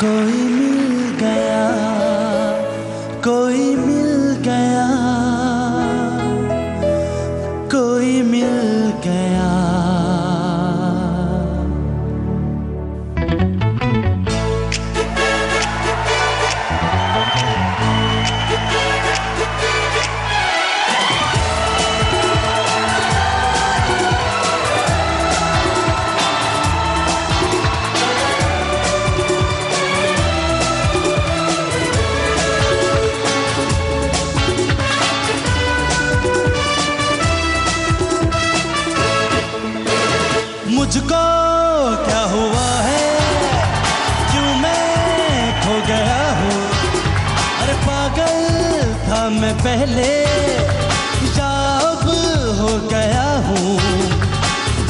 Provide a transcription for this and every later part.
कोई मिल मुझको क्या हुआ है? क्यों मैं खो गया हूँ? अरे पागल था मैं पहले। अब हो गया हूँ।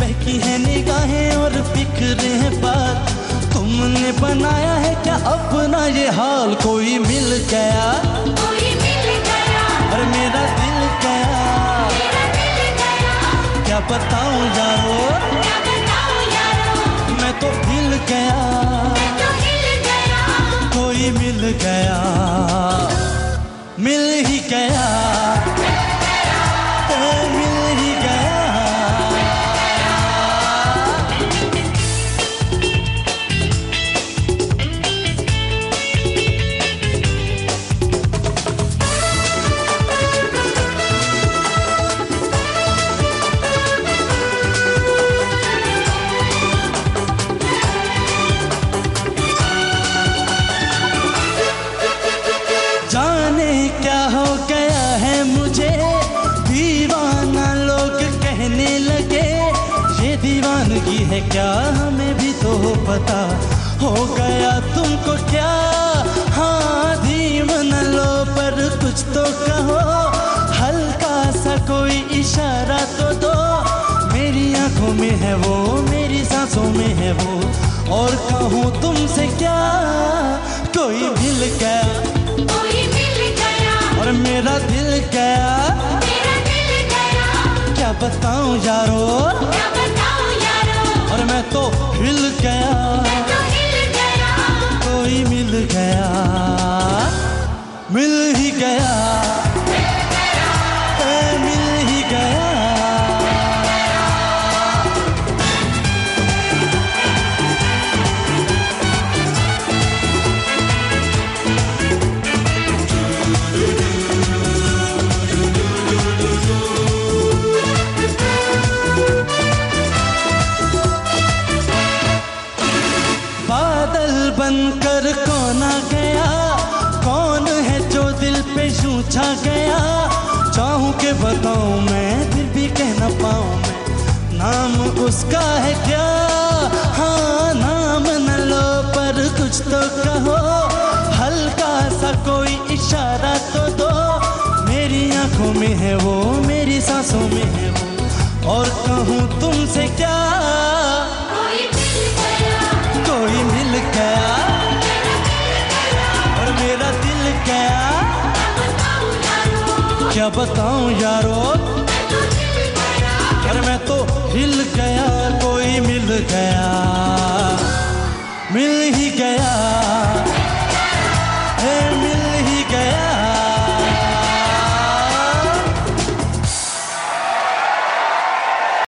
बहकी है निगाहें और फ़िक्र है बात तुमने बनाया है क्या अपना ये हाल? कोई मिल गया? कोई मिल गया। और मेरा दिल गया। मेरा दिल गया। क्या बताऊँ यारो गया मिल ही गया। क्या हमें भी तो पता हो गया तुमको क्या? हाँ धीम न लो पर कुछ तो कहो। हल्का सा कोई इशारा तो दो। मेरी आँखों में है वो मेरी सांसों में है वो। और कहूँ तुमसे क्या? कोई मिल गया। कोई मिल गया। और मेरा दिल गया। मेरा दिल गया। क्या बताऊँ यारो? क्या ही गया। पे यूँ छा गया। चाहूँ के बताऊँ मैं, फिर भी कह ना पाऊँ मैं। नाम उसका है क्या? हाँ नाम न लो, पर कुछ तो कहो। हल्का सा कोई इशारा तो दो। मेरी आँखों में है वो, मेरी सांसों में है वो। और कहूँ तुमसे क्या क्या बताऊँ यारो। मैं तो हिल गया।